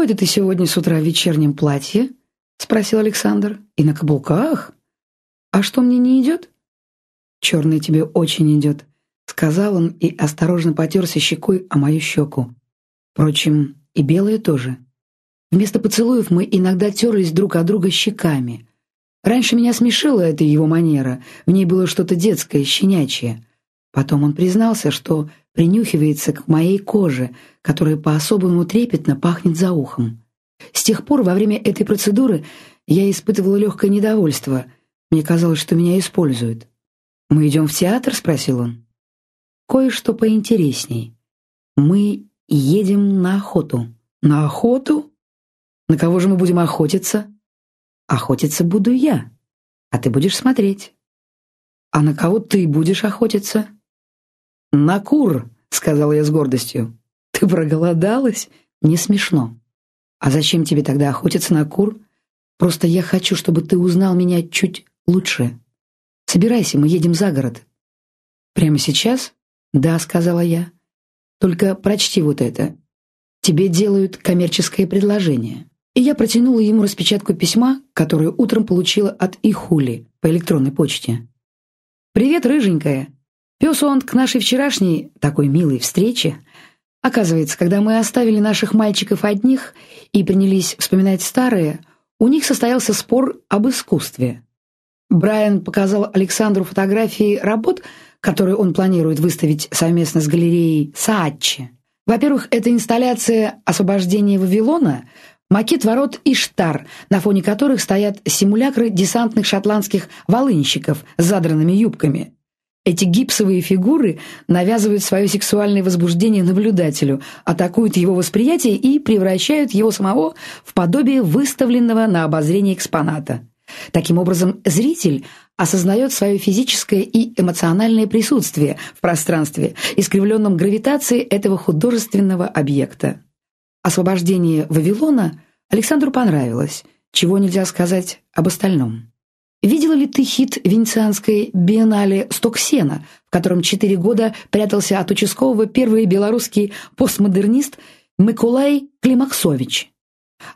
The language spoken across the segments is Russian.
чего это ты сегодня с утра в вечернем платье?» — спросил Александр. «И на каблуках? А что, мне не идет?» «Черный тебе очень идет», — сказал он и осторожно потерся щекой о мою щеку. Впрочем, и белые тоже. Вместо поцелуев мы иногда терлись друг от друга щеками. Раньше меня смешила эта его манера, в ней было что-то детское, щенячье. Потом он признался, что принюхивается к моей коже, которая по-особому трепетно пахнет за ухом. С тех пор во время этой процедуры я испытывала легкое недовольство. Мне казалось, что меня используют. «Мы идем в театр?» — спросил он. «Кое-что поинтересней. Мы едем на охоту». «На охоту? На кого же мы будем охотиться?» «Охотиться буду я, а ты будешь смотреть». «А на кого ты будешь охотиться?» «На кур», — сказала я с гордостью. «Ты проголодалась? Не смешно. А зачем тебе тогда охотиться на кур? Просто я хочу, чтобы ты узнал меня чуть лучше. Собирайся, мы едем за город». «Прямо сейчас?» «Да», — сказала я. «Только прочти вот это. Тебе делают коммерческое предложение». И я протянула ему распечатку письма, которое утром получила от Ихули по электронной почте. «Привет, рыженькая. Пес он к нашей вчерашней, такой милой встрече. Оказывается, когда мы оставили наших мальчиков одних и принялись вспоминать старые, у них состоялся спор об искусстве. Брайан показал Александру фотографии работ, которые он планирует выставить совместно с галереей Саатчи. Во-первых, это инсталляция «Освобождение Вавилона», макет ворот Иштар, на фоне которых стоят симулякры десантных шотландских волынщиков с задранными юбками – эти гипсовые фигуры навязывают свое сексуальное возбуждение наблюдателю, атакуют его восприятие и превращают его самого в подобие выставленного на обозрение экспоната. Таким образом, зритель осознает свое физическое и эмоциональное присутствие в пространстве, искривленном гравитацией этого художественного объекта. Освобождение Вавилона Александру понравилось, чего нельзя сказать об остальном. Видела ли ты хит венецианской биеннале «Сток сена», в котором четыре года прятался от участкового первый белорусский постмодернист Миколай Климаксович?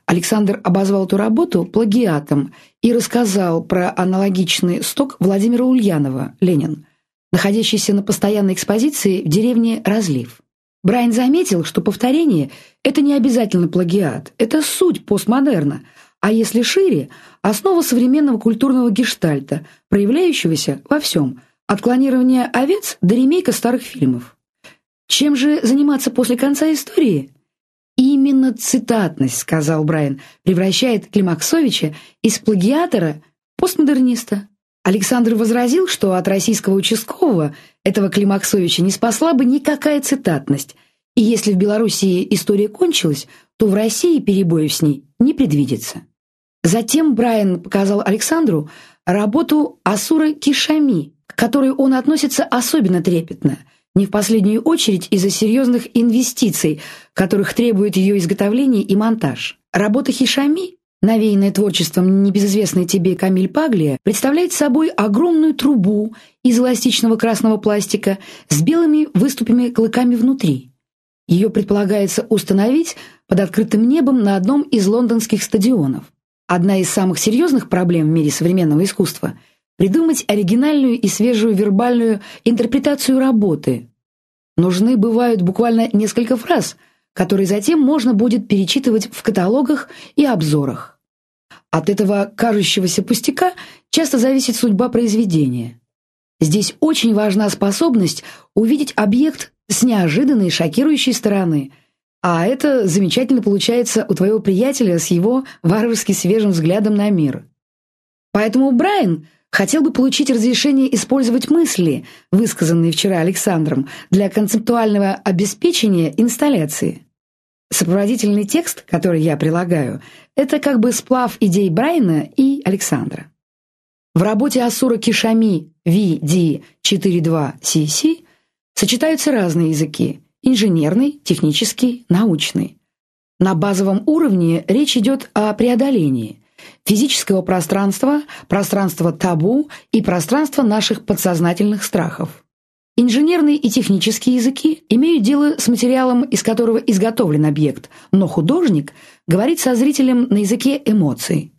Александр обозвал эту работу плагиатом и рассказал про аналогичный сток Владимира Ульянова «Ленин», находящийся на постоянной экспозиции в деревне Разлив. Брайан заметил, что повторение – это не обязательно плагиат, это суть постмодерна – а если шире, основа современного культурного гештальта, проявляющегося во всем, от клонирования овец до ремейка старых фильмов. Чем же заниматься после конца истории? Именно цитатность, сказал Брайан, превращает Климаксовича из плагиатора в постмодерниста. Александр возразил, что от российского участкового этого Климаксовича не спасла бы никакая цитатность, и если в Белоруссии история кончилась, то в России перебоев с ней не предвидится. Затем Брайан показал Александру работу Асура Кишами, к которой он относится особенно трепетно, не в последнюю очередь из-за серьезных инвестиций, которых требует ее изготовление и монтаж. Работа Хишами, навеянная творчеством небезызвестной тебе Камиль Паглия, представляет собой огромную трубу из эластичного красного пластика с белыми выступами клыками внутри. Ее предполагается установить под открытым небом на одном из лондонских стадионов. Одна из самых серьезных проблем в мире современного искусства – придумать оригинальную и свежую вербальную интерпретацию работы. Нужны бывают буквально несколько фраз, которые затем можно будет перечитывать в каталогах и обзорах. От этого кажущегося пустяка часто зависит судьба произведения. Здесь очень важна способность увидеть объект с неожиданной шокирующей стороны – а это замечательно получается у твоего приятеля с его варварски свежим взглядом на мир. Поэтому Брайан хотел бы получить разрешение использовать мысли, высказанные вчера Александром, для концептуального обеспечения инсталляции. Сопроводительный текст, который я прилагаю, это как бы сплав идей Брайана и Александра. В работе Асура Кишами VD42CC сочетаются разные языки, инженерный, технический, научный. На базовом уровне речь идет о преодолении физического пространства, пространства табу и пространства наших подсознательных страхов. Инженерные и технические языки имеют дело с материалом, из которого изготовлен объект, но художник говорит со зрителем на языке эмоций.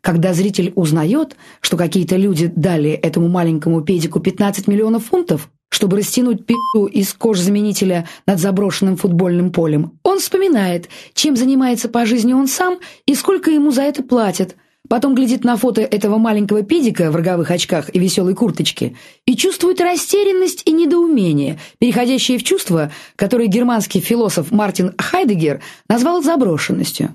Когда зритель узнает, что какие-то люди дали этому маленькому педику 15 миллионов фунтов, чтобы растянуть пи***у из кожзаменителя над заброшенным футбольным полем, он вспоминает, чем занимается по жизни он сам и сколько ему за это платят – Потом глядит на фото этого маленького педика в роговых очках и веселой курточке и чувствует растерянность и недоумение, переходящие в чувство, которое германский философ Мартин Хайдегер назвал заброшенностью.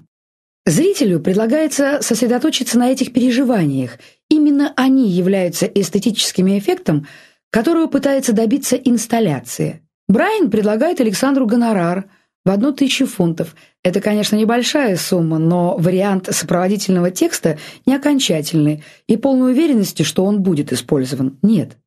Зрителю предлагается сосредоточиться на этих переживаниях. Именно они являются эстетическим эффектом, которого пытается добиться инсталляция. Брайан предлагает Александру гонорар – в одну тысячу фунтов. Это, конечно, небольшая сумма, но вариант сопроводительного текста не окончательный, и полной уверенности, что он будет использован, нет.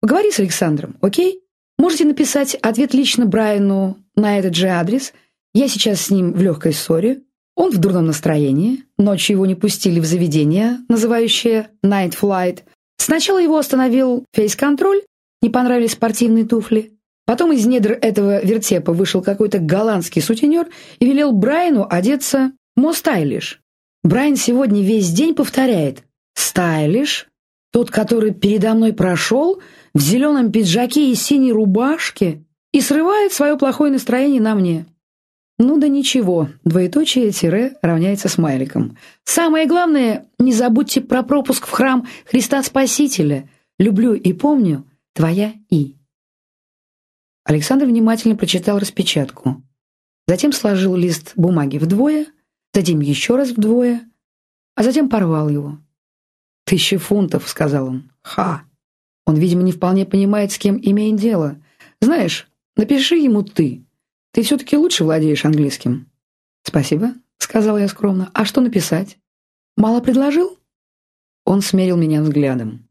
Поговори с Александром, окей? Можете написать ответ лично Брайану на этот же адрес. Я сейчас с ним в легкой ссоре. Он в дурном настроении. Ночью его не пустили в заведение, называющее Night Flight. Сначала его остановил фейс-контроль, не понравились спортивные туфли. Потом из недр этого вертепа вышел какой-то голландский сутенер и велел Брайану одеться мо стайлиш. Брайан сегодня весь день повторяет «стайлиш», тот, который передо мной прошел, в зеленом пиджаке и синей рубашке, и срывает свое плохое настроение на мне. Ну да ничего, двоеточие тире равняется смайликом. Самое главное, не забудьте про пропуск в храм Христа Спасителя. Люблю и помню, твоя И. Александр внимательно прочитал распечатку. Затем сложил лист бумаги вдвое, затем еще раз вдвое, а затем порвал его. «Тысяча фунтов», — сказал он. «Ха!» Он, видимо, не вполне понимает, с кем имеет дело. «Знаешь, напиши ему ты. Ты все-таки лучше владеешь английским». «Спасибо», — сказал я скромно. «А что написать? Мало предложил?» Он смерил меня взглядом.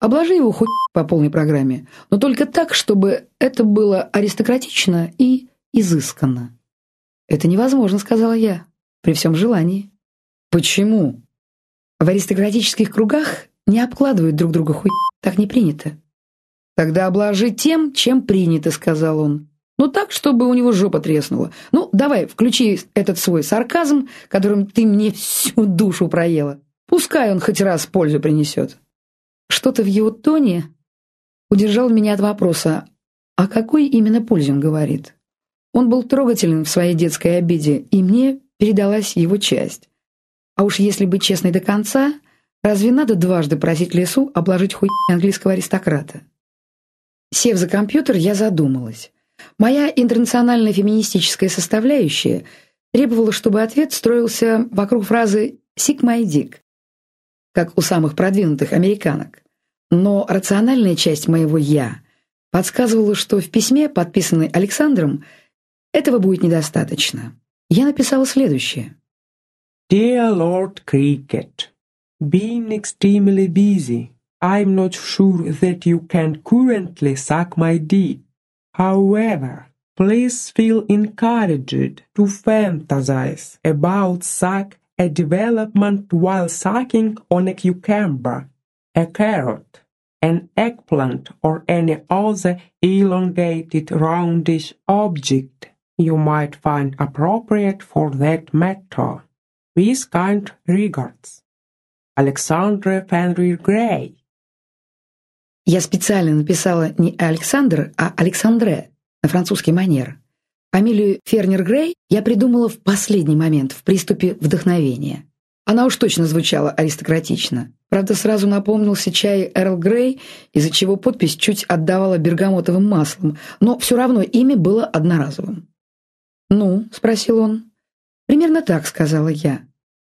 Обложи его хоть по полной программе, но только так, чтобы это было аристократично и изысканно. «Это невозможно», — сказала я, при всем желании. «Почему?» «В аристократических кругах не обкладывают друг друга хуй, так не принято». «Тогда обложи тем, чем принято», — сказал он. «Ну так, чтобы у него жопа треснула. Ну, давай, включи этот свой сарказм, которым ты мне всю душу проела. Пускай он хоть раз пользу принесет». Что-то в его тоне удержал меня от вопроса, о какой именно пользе он говорит. Он был трогателен в своей детской обиде, и мне передалась его часть. А уж если быть честной до конца, разве надо дважды просить лесу обложить хуй английского аристократа? Сев за компьютер, я задумалась. Моя интернациональная феминистическая составляющая требовала, чтобы ответ строился вокруг фразы «сик май дик», как у самых продвинутых американок. Но рациональная часть моего «я» подсказывала, что в письме, подписанной Александром, этого будет недостаточно. Я написала следующее. Dear Lord Cricket, being extremely busy, I'm not sure that you can currently suck my dick. However, please feel encouraged to fantasize about suck a development while sucking on a cucumber, a carrot, an eggplant, or any other elongated roundish object you might find appropriate for that matter. With kind regards. Alexandra Fenrir Gray. Я специально написала не Александр, а Александре на французский манер. Фамилию Фернер Грей я придумала в последний момент, в приступе вдохновения. Она уж точно звучала аристократично. Правда, сразу напомнился чай Эрл Грей, из-за чего подпись чуть отдавала бергамотовым маслом, но все равно имя было одноразовым. «Ну?» — спросил он. «Примерно так», — сказала я.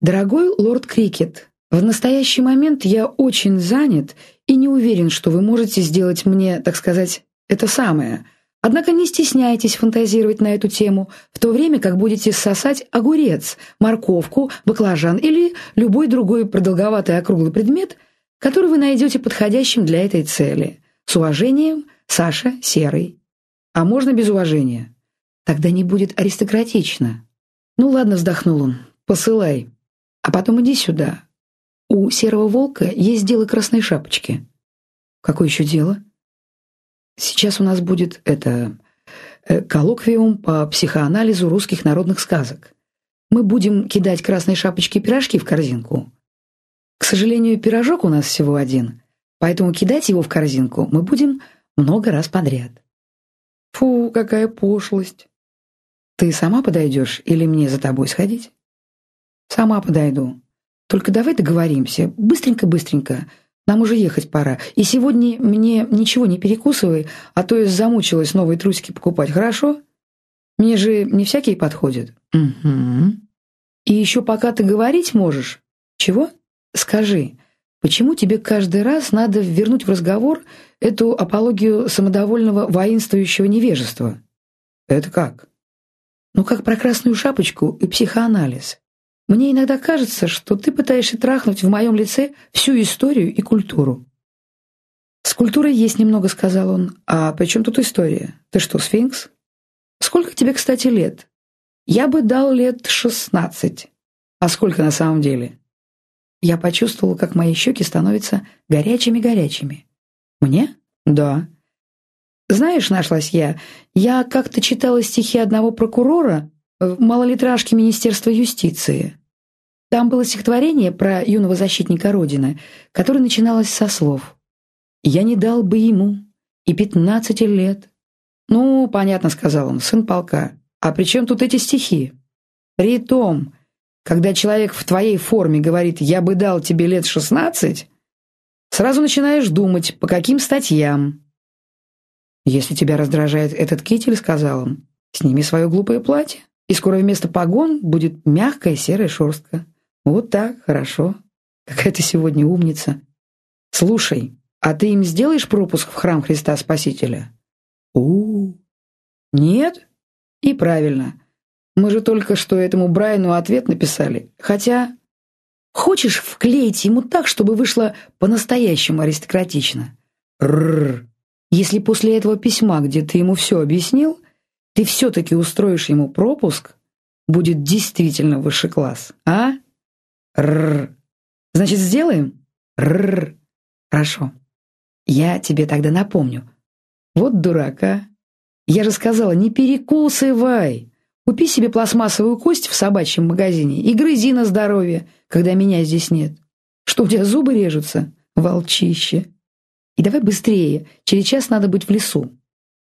«Дорогой лорд Крикет, в настоящий момент я очень занят и не уверен, что вы можете сделать мне, так сказать, это самое, Однако не стесняйтесь фантазировать на эту тему, в то время как будете сосать огурец, морковку, баклажан или любой другой продолговатый округлый предмет, который вы найдете подходящим для этой цели. С уважением, Саша Серый. А можно без уважения? Тогда не будет аристократично. Ну ладно, вздохнул он, посылай. А потом иди сюда. У Серого Волка есть дело Красной Шапочки. Какое еще дело? Сейчас у нас будет это э, коллоквиум по психоанализу русских народных сказок. Мы будем кидать красные шапочки и пирожки в корзинку. К сожалению, пирожок у нас всего один, поэтому кидать его в корзинку мы будем много раз подряд. Фу, какая пошлость. Ты сама подойдешь или мне за тобой сходить? Сама подойду. Только давай договоримся. Быстренько-быстренько. Нам уже ехать пора. И сегодня мне ничего не перекусывай, а то я замучилась новые трусики покупать, хорошо? Мне же не всякие подходят. Угу. И еще пока ты говорить можешь. Чего? Скажи, почему тебе каждый раз надо вернуть в разговор эту апологию самодовольного воинствующего невежества? Это как? Ну, как про красную шапочку и психоанализ. Мне иногда кажется, что ты пытаешься трахнуть в моем лице всю историю и культуру. «С культурой есть немного», — сказал он. «А при чем тут история? Ты что, сфинкс?» «Сколько тебе, кстати, лет?» «Я бы дал лет шестнадцать». «А сколько на самом деле?» Я почувствовала, как мои щеки становятся горячими-горячими. «Мне?» «Да». «Знаешь, нашлась я, я как-то читала стихи одного прокурора, в малолитражке Министерства юстиции. Там было стихотворение про юного защитника Родины, которое начиналось со слов «Я не дал бы ему и пятнадцати лет». «Ну, понятно», — сказал он, — «сын полка. А при чем тут эти стихи?» «При том, когда человек в твоей форме говорит «я бы дал тебе лет шестнадцать», сразу начинаешь думать, по каким статьям». «Если тебя раздражает этот китель», — сказал он, — «сними свое глупое платье» и скоро вместо погон будет мягкая серая шерстка. Вот так, хорошо. Какая ты сегодня умница. Слушай, а ты им сделаешь пропуск в храм Христа Спасителя? у, -у. Нет? И правильно. Мы же только что этому Брайану ответ написали. Хотя... Хочешь вклеить ему так, чтобы вышло по-настоящему аристократично? Рррр. Если после этого письма, где ты ему все объяснил, ты все-таки устроишь ему пропуск, будет действительно высший класс, а? Рррр. Значит, сделаем? Рррр. Хорошо. Я тебе тогда напомню. Вот дурака. Я же сказала, не перекусывай. Купи себе пластмассовую кость в собачьем магазине и грызи на здоровье, когда меня здесь нет. Что, у тебя зубы режутся? Волчище. И давай быстрее, через час надо быть в лесу.